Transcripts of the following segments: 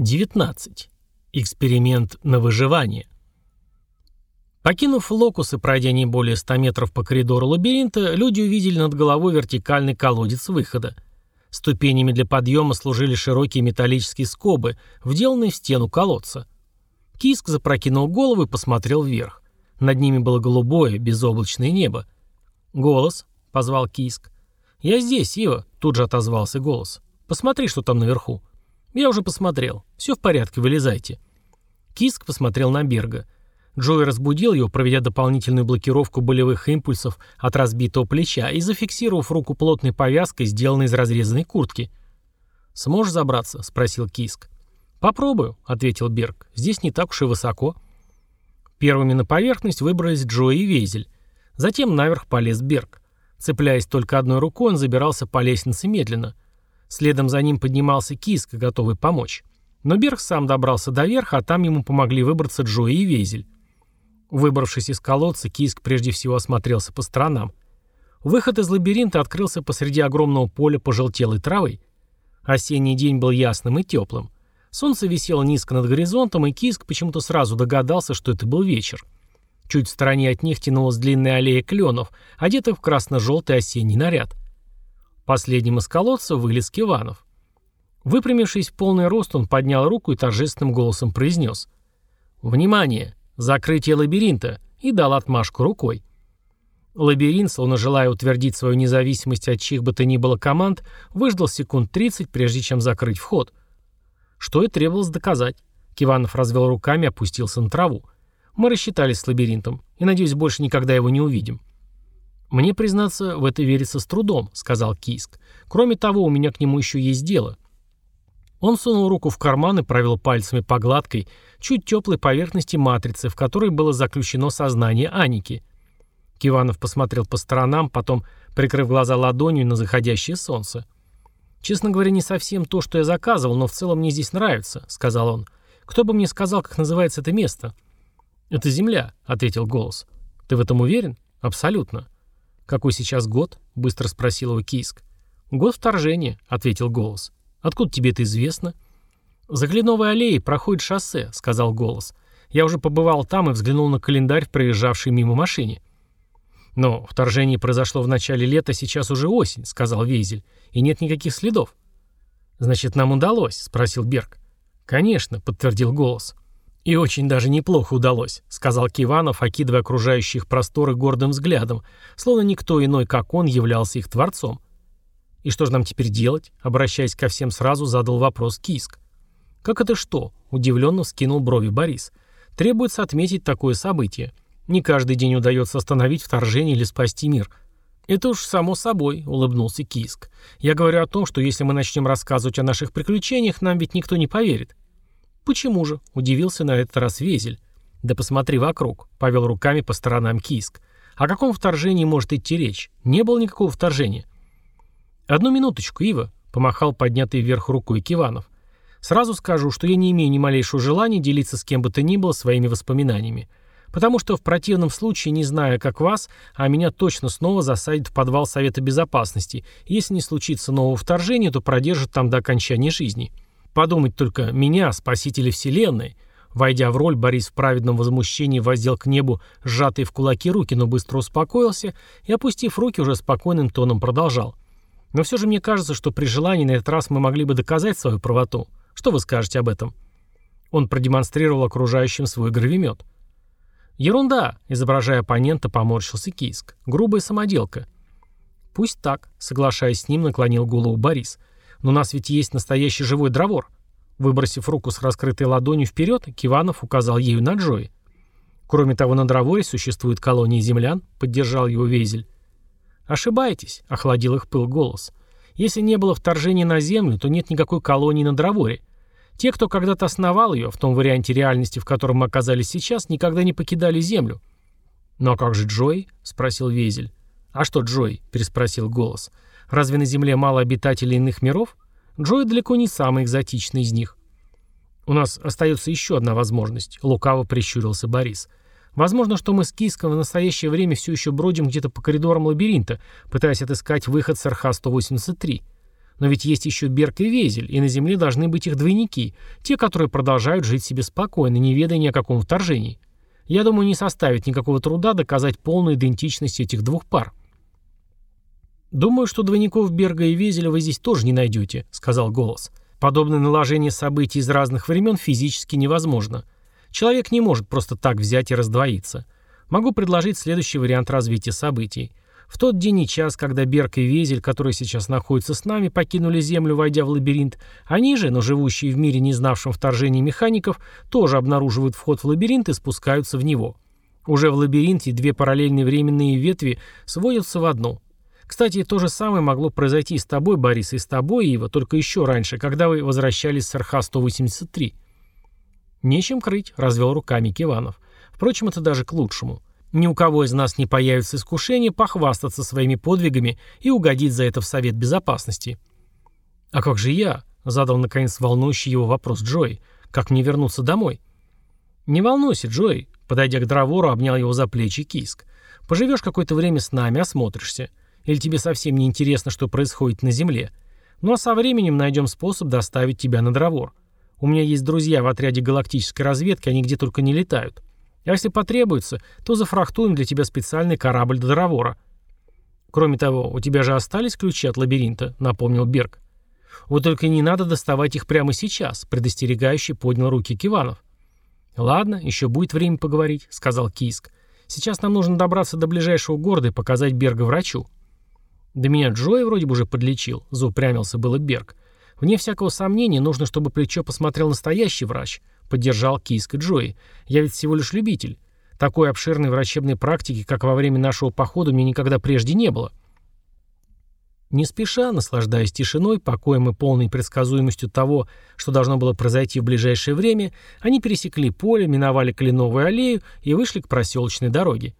19. Эксперимент на выживание. Покинув локус и пройдя не более 100 метров по коридору лабиринта, люди увидели над головой вертикальный колодец выхода. Ступенями для подъема служили широкие металлические скобы, вделанные в стену колодца. Киск запрокинул голову и посмотрел вверх. Над ними было голубое, безоблачное небо. «Голос», — позвал Киск. «Я здесь, Ива», — тут же отозвался голос. «Посмотри, что там наверху». «Я уже посмотрел. Все в порядке, вылезайте». Киск посмотрел на Берга. Джой разбудил его, проведя дополнительную блокировку болевых импульсов от разбитого плеча и зафиксировав руку плотной повязкой, сделанной из разрезанной куртки. «Сможешь забраться?» — спросил Киск. «Попробую», — ответил Берг. «Здесь не так уж и высоко». Первыми на поверхность выбрались Джо и Везель. Затем наверх полез Берг. Цепляясь только одной рукой, он забирался по лестнице медленно — Следом за ним поднимался Киск, готовый помочь. Но Берг сам добрался до верха, а там ему помогли выбраться Джои и Везель. Выбравшись из колодца, Киск прежде всего осмотрелся по сторонам. Выход из лабиринта открылся посреди огромного поля пожелтелой травы. Осенний день был ясным и теплым. Солнце висело низко над горизонтом, и Киск почему-то сразу догадался, что это был вечер. Чуть в стороне от них тянулась длинная аллея кленов, одетых в красно-желтый осенний наряд. Последним из колодца вылез Киванов. Выпрямившись в полный рост, он поднял руку и торжественным голосом произнес «Внимание! Закрытие лабиринта!» и дал отмашку рукой. Лабиринт, словно желая утвердить свою независимость от чьих бы то ни было команд, выждал секунд 30, прежде чем закрыть вход. Что и требовалось доказать. Киванов развел руками и опустился на траву. Мы рассчитались с лабиринтом, и, надеюсь, больше никогда его не увидим. «Мне, признаться, в это верится с трудом», — сказал Кийск. «Кроме того, у меня к нему еще есть дело». Он сунул руку в карман и провел пальцами по гладкой, чуть теплой поверхности матрицы, в которой было заключено сознание Аники. Киванов посмотрел по сторонам, потом, прикрыв глаза ладонью на заходящее солнце. «Честно говоря, не совсем то, что я заказывал, но в целом мне здесь нравится», — сказал он. «Кто бы мне сказал, как называется это место?» «Это Земля», — ответил голос. «Ты в этом уверен?» «Абсолютно». «Какой сейчас год?» — быстро спросил его Кийск. «Год вторжения», — ответил голос. «Откуда тебе это известно?» «За Кленовой аллеей проходит шоссе», — сказал голос. «Я уже побывал там и взглянул на календарь в проезжавшей мимо машине». «Но вторжение произошло в начале лета, сейчас уже осень», — сказал Вейзель. «И нет никаких следов». «Значит, нам удалось?» — спросил Берг. «Конечно», — подтвердил голос. «И очень даже неплохо удалось», — сказал Киванов, окидывая окружающих просторы гордым взглядом, словно никто иной, как он, являлся их творцом. «И что же нам теперь делать?» — обращаясь ко всем сразу, задал вопрос Киск. «Как это что?» — удивленно вскинул брови Борис. «Требуется отметить такое событие. Не каждый день удается остановить вторжение или спасти мир». «Это уж само собой», — улыбнулся Киск. «Я говорю о том, что если мы начнем рассказывать о наших приключениях, нам ведь никто не поверит. «Почему же?» – удивился на этот раз Везель. «Да посмотри вокруг», – повел руками по сторонам Киск. «О каком вторжении может идти речь? Не было никакого вторжения». «Одну минуточку, Ива», – помахал поднятый вверх рукой Киванов. «Сразу скажу, что я не имею ни малейшего желания делиться с кем бы то ни было своими воспоминаниями. Потому что в противном случае, не зная, как вас, а меня точно снова засадят в подвал Совета Безопасности. Если не случится нового вторжения, то продержат там до окончания жизни». Подумать только, меня, спасителя вселенной. Войдя в роль, Борис в праведном возмущении воздел к небу сжатые в кулаки руки, но быстро успокоился и, опустив руки, уже спокойным тоном продолжал. Но все же мне кажется, что при желании на этот раз мы могли бы доказать свою правоту. Что вы скажете об этом? Он продемонстрировал окружающим свой гравимет. «Ерунда!» – изображая оппонента, поморщился Кийск. «Грубая самоделка». «Пусть так», – соглашаясь с ним, наклонил голову Борис – но у нас ведь есть настоящий живой дровор. Выбросив руку с раскрытой ладонью вперед, Киванов указал ею на Джои. Кроме того, на дроворе существует колония землян, поддержал его Везель. Ошибаетесь, охладил их пыл голос. Если не было вторжения на Землю, то нет никакой колонии на дроворе. Те, кто когда-то основал ее, в том варианте реальности, в котором мы оказались сейчас, никогда не покидали Землю. «Ну а как же Джой?» — спросил Везель. «А что Джой?» — переспросил голос. Разве на Земле мало обитателей иных миров? Джой далеко не самый экзотичный из них. У нас остается еще одна возможность, лукаво прищурился Борис. Возможно, что мы с Киском в настоящее время все еще бродим где-то по коридорам лабиринта, пытаясь отыскать выход с РХ-183. Но ведь есть еще Берг и Везель, и на Земле должны быть их двойники, те, которые продолжают жить себе спокойно, не ведая ни о каком вторжении. Я думаю, не составит никакого труда доказать полную идентичность этих двух пар. «Думаю, что двойников Берга и Везеля вы здесь тоже не найдете», — сказал голос. «Подобное наложение событий из разных времен физически невозможно. Человек не может просто так взять и раздвоиться. Могу предложить следующий вариант развития событий. В тот день и час, когда Берг и Везель, которые сейчас находятся с нами, покинули Землю, войдя в лабиринт, они же, но живущие в мире, не знавшем вторжения механиков, тоже обнаруживают вход в лабиринт и спускаются в него. Уже в лабиринте две параллельные временные ветви сводятся в одну. Кстати, то же самое могло произойти с тобой, Борис, и с тобой, Ива, только еще раньше, когда вы возвращались с РХ-183. «Нечем крыть», — развел руками Киванов. «Впрочем, это даже к лучшему. Ни у кого из нас не появится искушение похвастаться своими подвигами и угодить за это в Совет Безопасности». «А как же я?» — задал, наконец, волнующий его вопрос Джой. «Как мне вернуться домой?» «Не волнуйся, Джой», — подойдя к Дровору, обнял его за плечи Киск. «Поживешь какое-то время с нами, осмотришься. Или тебе совсем не интересно, что происходит на Земле? Ну а со временем найдем способ доставить тебя на Дровор. У меня есть друзья в отряде галактической разведки, они где только не летают. А если потребуется, то зафрахтуем для тебя специальный корабль до Дровора. Кроме того, у тебя же остались ключи от лабиринта, напомнил Берг. Вот только не надо доставать их прямо сейчас, предостерегающе поднял руки Киванов. Ладно, еще будет время поговорить, сказал Киск. Сейчас нам нужно добраться до ближайшего города и показать Берга врачу. «Да меня Джои вроде бы уже подлечил», — заупрямился было Берг. «Вне всякого сомнения, нужно, чтобы плечо посмотрел настоящий врач», — поддержал Киска Джои. «Я ведь всего лишь любитель. Такой обширной врачебной практики, как во время нашего похода, мне никогда прежде не было». Не спеша, наслаждаясь тишиной, покоем и полной предсказуемостью того, что должно было произойти в ближайшее время, они пересекли поле, миновали Кленовую аллею и вышли к проселочной дороге.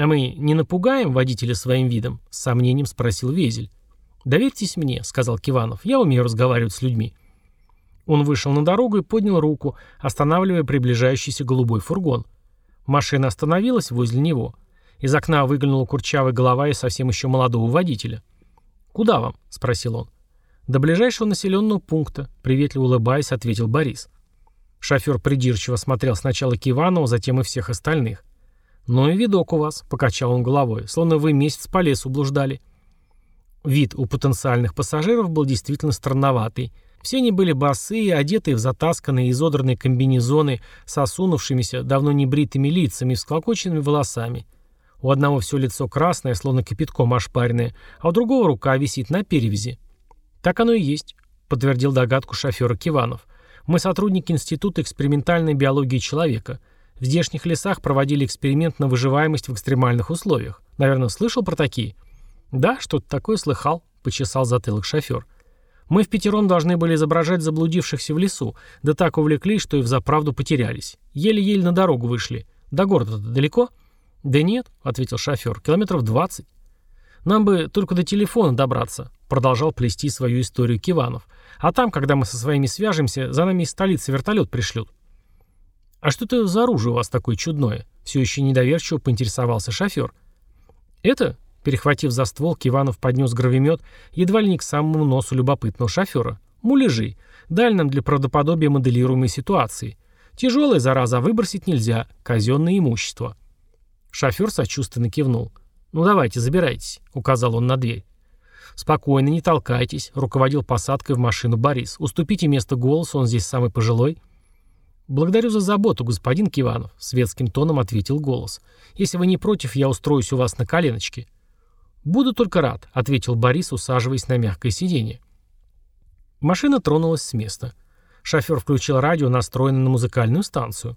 «А мы не напугаем водителя своим видом?» — с сомнением спросил Везель. «Доверьтесь мне», — сказал Киванов. «Я умею разговаривать с людьми». Он вышел на дорогу и поднял руку, останавливая приближающийся голубой фургон. Машина остановилась возле него. Из окна выглянула курчавая голова и совсем еще молодого водителя. «Куда вам?» — спросил он. «До ближайшего населенного пункта», — приветливо улыбаясь, ответил Борис. Шофер придирчиво смотрел сначала Киванова, затем и всех остальных. «Ну и видок у вас», — покачал он головой, словно вы месяц по лесу блуждали. Вид у потенциальных пассажиров был действительно странноватый. Все они были босые, одетые в затасканные изодранные комбинезоны с осунувшимися, давно не бритыми лицами и всклокоченными волосами. У одного все лицо красное, словно кипятком ошпаренное, а у другого рука висит на перевязи. «Так оно и есть», — подтвердил догадку шофера Киванов. «Мы сотрудники Института экспериментальной биологии человека. В здешних лесах проводили эксперимент на выживаемость в экстремальных условиях. Наверное, слышал про такие? Да, что-то такое слыхал, почесал затылок шофер. Мы в пятером должны были изображать заблудившихся в лесу, да так увлеклись, что и взаправду потерялись. Еле-еле на дорогу вышли. До города-то далеко? Да нет, ответил шофер, километров двадцать. Нам бы только до телефона добраться, продолжал плести свою историю Киванов. А там, когда мы со своими свяжемся, за нами из столицы вертолет пришлют. «А что это за оружие у вас такое чудное?» Все еще недоверчиво поинтересовался шофер. «Это?» Перехватив за ствол, Киванов поднес гравимет едва ли не к самому носу любопытного шофера. «Муляжи. Даль нам для правдоподобия моделируемой ситуации. Тяжелая зараза, выбросить нельзя. Казенное имущество». Шофер сочувственно кивнул. «Ну давайте, забирайтесь», — указал он на дверь. «Спокойно, не толкайтесь», — руководил посадкой в машину Борис. «Уступите место голосу, он здесь самый пожилой». «Благодарю за заботу, господин Киванов», — светским тоном ответил голос. «Если вы не против, я устроюсь у вас на коленочке». «Буду только рад», — ответил Борис, усаживаясь на мягкое сиденье. Машина тронулась с места. Шофер включил радио, настроенное на музыкальную станцию.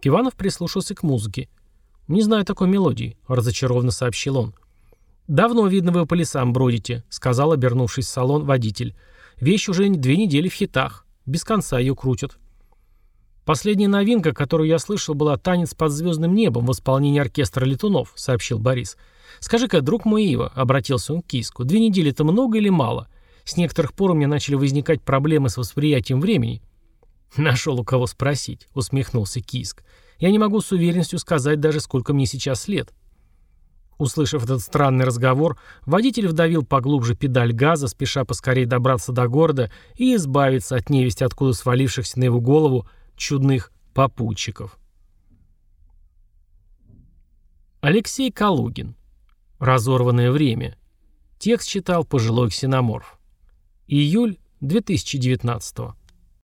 Киванов прислушался к музыке. «Не знаю такой мелодии», — разочарованно сообщил он. «Давно, видно, вы по лесам бродите», — сказал, обернувшись в салон, водитель. «Вещь уже две недели в хитах. Без конца ее крутят». «Последняя новинка, которую я слышал, была «Танец под звездным небом» в исполнении оркестра летунов», — сообщил Борис. «Скажи-ка, друг мой Ива», — обратился он к Киску, — «две недели — это много или мало? С некоторых пор у меня начали возникать проблемы с восприятием времени». «Нашел у кого спросить», — усмехнулся Киск. «Я не могу с уверенностью сказать даже, сколько мне сейчас лет». Услышав этот странный разговор, водитель вдавил поглубже педаль газа, спеша поскорее добраться до города и избавиться от невести, откуда свалившихся на его голову чудных попутчиков. Алексей Калугин. Разорванное время. Текст читал пожилой ксеноморф. Июль 2019